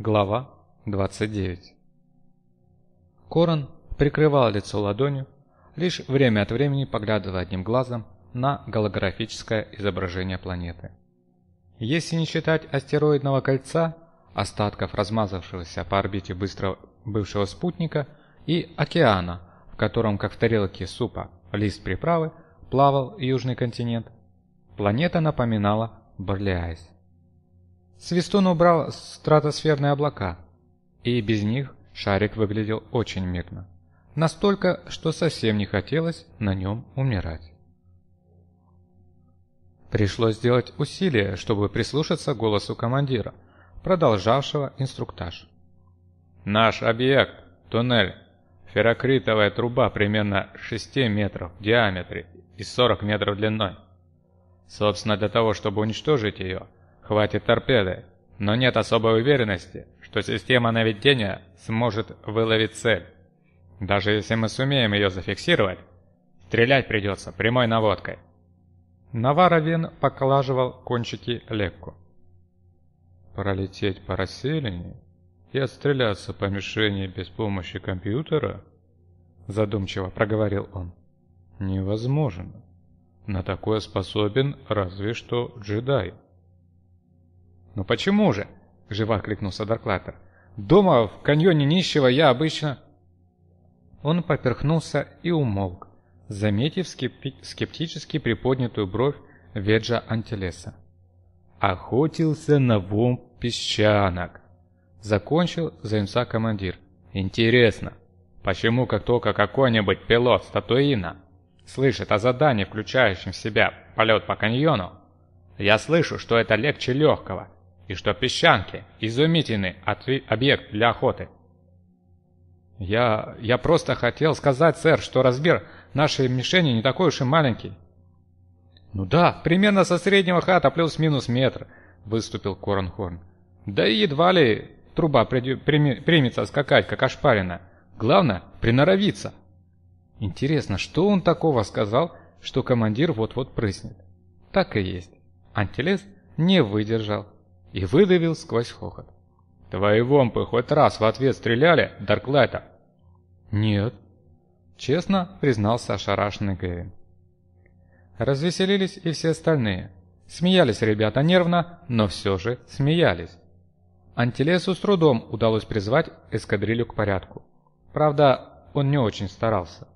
Глава 29 Корон прикрывал лицо ладонью, лишь время от времени поглядывая одним глазом на голографическое изображение планеты. Если не считать астероидного кольца, остатков размазавшегося по орбите быстро бывшего спутника и океана, в котором, как в тарелке супа, лист приправы, плавал южный континент, планета напоминала Борлеайс. Свистун убрал стратосферные облака, и без них шарик выглядел очень мирно. Настолько, что совсем не хотелось на нем умирать. Пришлось сделать усилие, чтобы прислушаться к голосу командира, продолжавшего инструктаж. «Наш объект – туннель. Феррокритовая труба примерно 6 метров в диаметре и 40 метров длиной. Собственно, для того, чтобы уничтожить ее – Хватит торпеды, но нет особой уверенности, что система наведения сможет выловить цель. Даже если мы сумеем ее зафиксировать, стрелять придется прямой наводкой. Наваровин поколаживал кончики легку. Пролететь по расселению и отстреляться по мишени без помощи компьютера? Задумчиво проговорил он. Невозможно. На такое способен разве что джедай. «Ну почему же?» — живо кликнулся Дарклатер. «Дома, в каньоне нищего, я обычно...» Он поперхнулся и умолк, заметив скептически приподнятую бровь Веджа Антилеса. «Охотился на вом песчанок!» Закончил заимца командир. «Интересно, почему как только какой-нибудь пилот статуина слышит о задании, включающем в себя полет по каньону, я слышу, что это легче легкого, и что песчанки – изумительный объект для охоты. Я... я просто хотел сказать, сэр, что размер нашей мишени не такой уж и маленький. Ну да, примерно со среднего хата плюс-минус метр, выступил Коронхорн. Да и едва ли труба примется скакать, как ошпарена. Главное, приноровиться. Интересно, что он такого сказал, что командир вот-вот прыснет? Так и есть. Антилес не выдержал и выдавил сквозь хохот. «Твои вомпы хоть раз в ответ стреляли, Дарклайта?» «Нет», — честно признался ошарашенный Гэвин. Развеселились и все остальные. Смеялись ребята нервно, но все же смеялись. Антилесу с трудом удалось призвать эскадрилью к порядку. Правда, он не очень старался.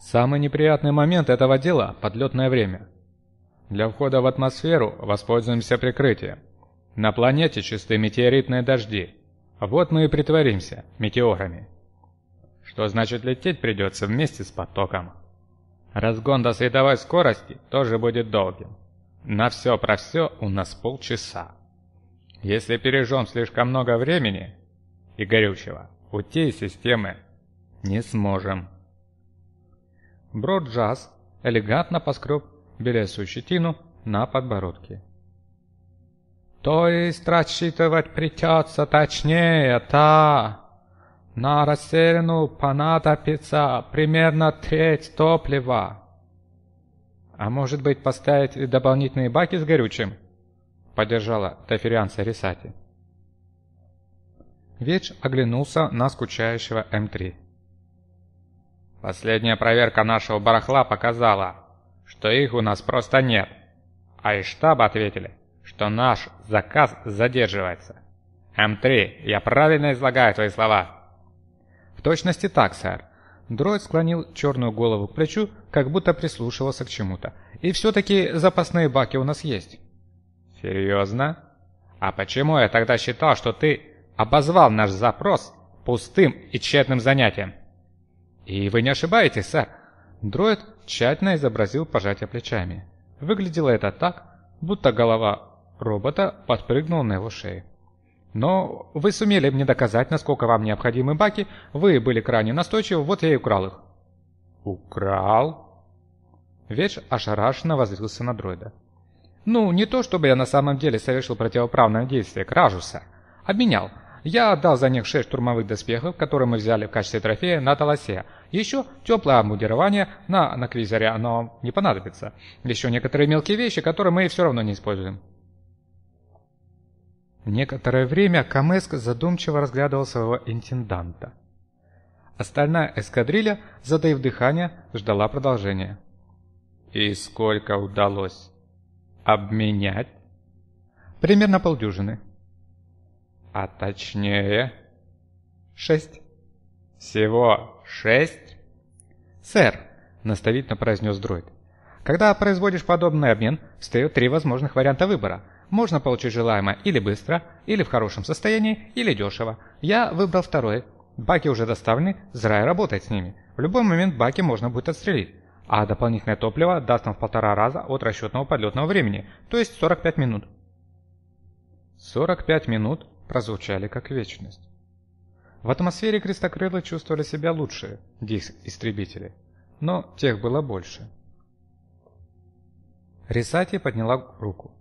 Самый неприятный момент этого дела – подлетное время. Для входа в атмосферу воспользуемся прикрытием. На планете чистые метеоритные дожди. Вот мы и притворимся метеорами. Что значит лететь придется вместе с потоком. Разгон до световой скорости тоже будет долгим. На все про все у нас полчаса. Если пережжем слишком много времени и горючего, уйти из системы не сможем. Броджаз элегантно поскреб белесую щетину на подбородке. То есть рассчитывать придется точнее, та. На расселину понадобится примерно треть топлива. А может быть поставить дополнительные баки с горючим? Поддержала таферианца Рисати. Веч оглянулся на скучающего М3. Последняя проверка нашего барахла показала, что их у нас просто нет. А из штаба ответили, что наш заказ задерживается. М3, я правильно излагаю твои слова? В точности так, сэр. Дроид склонил черную голову к плечу, как будто прислушивался к чему-то. И все-таки запасные баки у нас есть. Серьезно? А почему я тогда считал, что ты обозвал наш запрос пустым и тщетным занятием? И вы не ошибаетесь, сэр. Дроид тщательно изобразил пожатие плечами. Выглядело это так, будто голова робота подпрыгнула на его шее. Но вы сумели мне доказать, насколько вам необходимы баки, вы были крайне настойчивы, вот я и украл их. Украл? Веч ошарашенно воззрился на дроида. Ну, не то чтобы я на самом деле совершил противоправное действие, кражуся. Обменял. Я отдал за них шесть штурмовых доспехов, которые мы взяли в качестве трофея на Таласе. Еще теплое обмундирование на, на кризере, оно не понадобится. Еще некоторые мелкие вещи, которые мы все равно не используем. Некоторое время Камеск задумчиво разглядывал своего интенданта. Остальная эскадрилья, затаив дыхание, ждала продолжения. «И сколько удалось обменять?» «Примерно полдюжины». «А точнее?» «Шесть». «Всего шесть?» «Сэр», — наставительно произнес дроид, «когда производишь подобный обмен, встает три возможных варианта выбора. Можно получить желаемое или быстро, или в хорошем состоянии, или дешево. Я выбрал второе. Баки уже доставлены, Зрай работает с ними. В любой момент баки можно будет отстрелить. А дополнительное топливо даст нам в полтора раза от расчетного подлетного времени, то есть 45 минут. 45 минут прозвучали как вечность. В атмосфере крестокрылы чувствовали себя лучше диск-истребители, но тех было больше. Рисати подняла руку.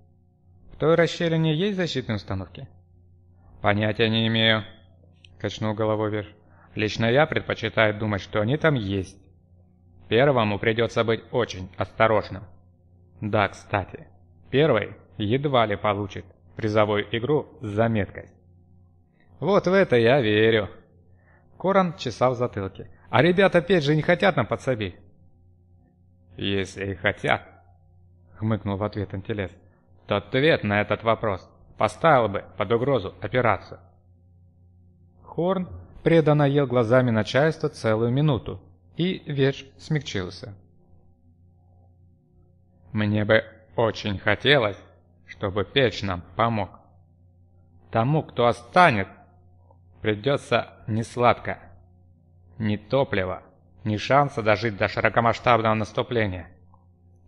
«В той расщелине есть защитные установки?» «Понятия не имею», — качнул головой вверх. «Лично я предпочитаю думать, что они там есть. Первому придется быть очень осторожным. Да, кстати, первый едва ли получит призовую игру с заметкой. Вот в это я верю. Коран чесал в затылке. А ребята опять же не хотят нам подсобить. Если и хотят, хмыкнул в ответ Антилес, то ответ на этот вопрос поставил бы под угрозу операцию. Хорн преданно ел глазами начальства целую минуту, и Ведж смягчился. «Мне бы очень хотелось, чтобы Печ нам помог. Тому, кто останет, придется несладко. Ни топлива, ни шанса дожить до широкомасштабного наступления.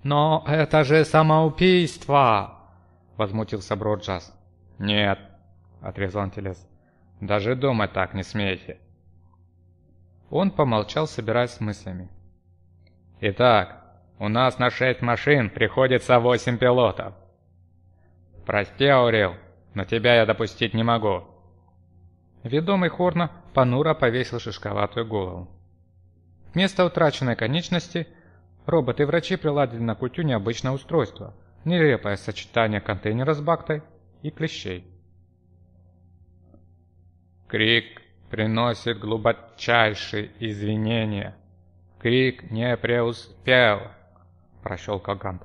«Но это же самоубийство!» — возмутился Броджас. «Нет», — отрезал Антилес, — «даже думать так не смейте. Он помолчал, собираясь с мыслями. «Итак, у нас на шесть машин приходится восемь пилотов. Прости, Аурел, но тебя я допустить не могу». Ведомый Хорна понуро повесил шишковатую голову. Вместо утраченной конечности роботы-врачи приладили на культю необычное устройство, нелепое сочетание контейнера с бактой и клещей. Крик приносит глубочайшие извинения. Крик не преуспел, прощелкал Гант.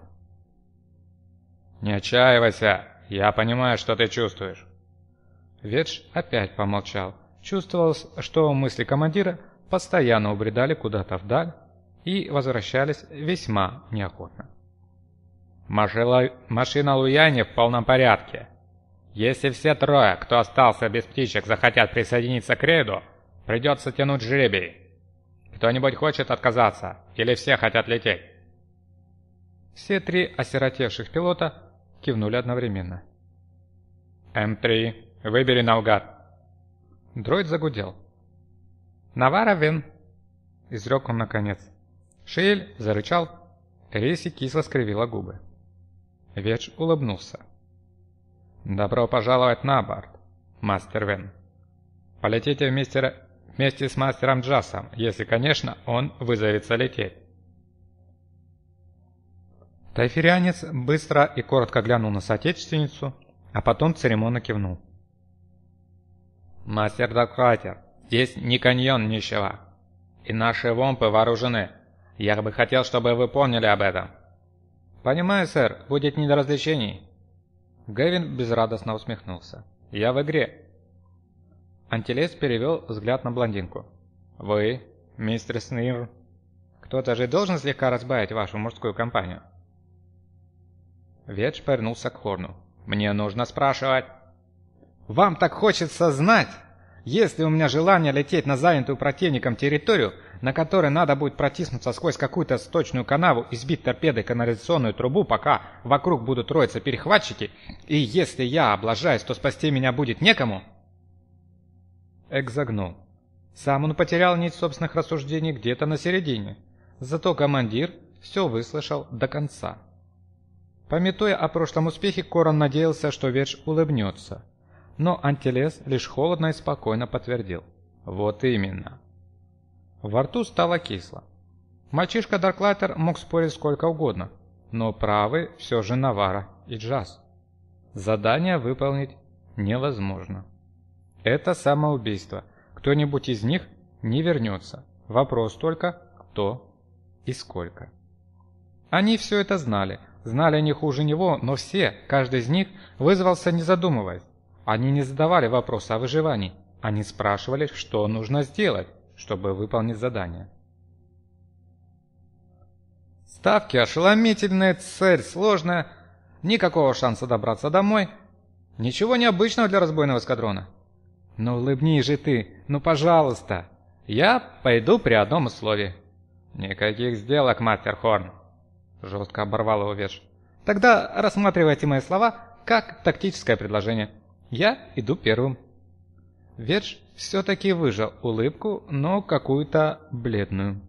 Не отчаивайся, я понимаю, что ты чувствуешь. Ветш опять помолчал. Чувствовалось, что мысли командира постоянно убредали куда-то вдаль и возвращались весьма неохотно. Машина Луяни в полном порядке. Если все трое, кто остался без птичек, захотят присоединиться к рейду, придется тянуть жребий. Кто-нибудь хочет отказаться? Или все хотят лететь?» Все три осиротевших пилота кивнули одновременно. «М3, выбери наугад». Дроид загудел. «Навара Вин!» — изрек он наконец. Шиэль зарычал, Риси кисло скривила губы. Ведж улыбнулся. «Добро пожаловать на борт, мастер Вен. Полетите вместе, вместе с мастером Джасом, если, конечно, он вызовется лететь». Тайферианец быстро и коротко глянул на соотечественницу, а потом церемонно кивнул. «Мастер Дократер, здесь не каньон нищего, и наши вомпы вооружены. Я бы хотел, чтобы вы помнили об этом». «Понимаю, сэр, будет не до развлечений. Гэвин безрадостно усмехнулся. «Я в игре». Антилес перевел взгляд на блондинку. «Вы, мистер Снир, кто-то же должен слегка разбавить вашу мужскую компанию?» Ведж повернулся к Хорну. «Мне нужно спрашивать». «Вам так хочется знать!» Если у меня желание лететь на занятую противником территорию, на которой надо будет протиснуться сквозь какую-то сточную канаву и сбить торпедой канализационную трубу, пока вокруг будут роиться перехватчики, и если я облажаюсь, то спасти меня будет некому? Экзагнул. Сам он потерял нить собственных рассуждений где-то на середине. Зато командир все выслушал до конца. Пометуя о прошлом успехе, Корон надеялся, что Верш улыбнется – но Антилес лишь холодно и спокойно подтвердил. Вот именно. Во рту стало кисло. Мальчишка Дарклайтер мог спорить сколько угодно, но правы все же Навара и Джаз. Задание выполнить невозможно. Это самоубийство. Кто-нибудь из них не вернется. Вопрос только, кто и сколько. Они все это знали, знали не хуже него, но все, каждый из них вызвался не задумываясь. Они не задавали вопроса о выживании, они спрашивали, что нужно сделать, чтобы выполнить задание. Ставки ошеломительные, цель сложная, никакого шанса добраться домой. Ничего необычного для разбойного эскадрона. Ну улыбни же ты, ну пожалуйста. Я пойду при одном условии. Никаких сделок, мастер Хорн. Жестко оборвал его Веш. Тогда рассматривайте мои слова как тактическое предложение. Я иду первым. Ведж все-таки выжил улыбку, но какую-то бледную.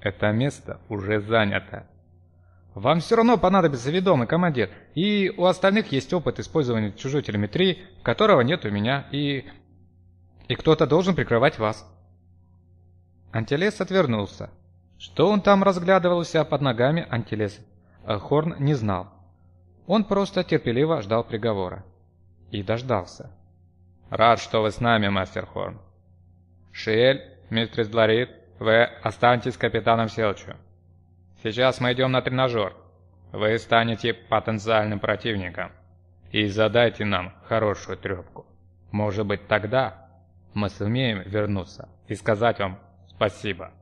Это место уже занято. Вам все равно понадобится ведомый командир, и у остальных есть опыт использования чужой телеметрии, которого нет у меня, и... И кто-то должен прикрывать вас. Антилес отвернулся. Что он там разглядывал у себя под ногами, Антилес э, Хорн не знал. Он просто терпеливо ждал приговора. И дождался. «Рад, что вы с нами, мастер Хорн. Шиэль, мистер Бларит, вы останетесь капитаном Селчу. Сейчас мы идем на тренажер. Вы станете потенциальным противником. И задайте нам хорошую трепку. Может быть тогда мы сумеем вернуться и сказать вам спасибо.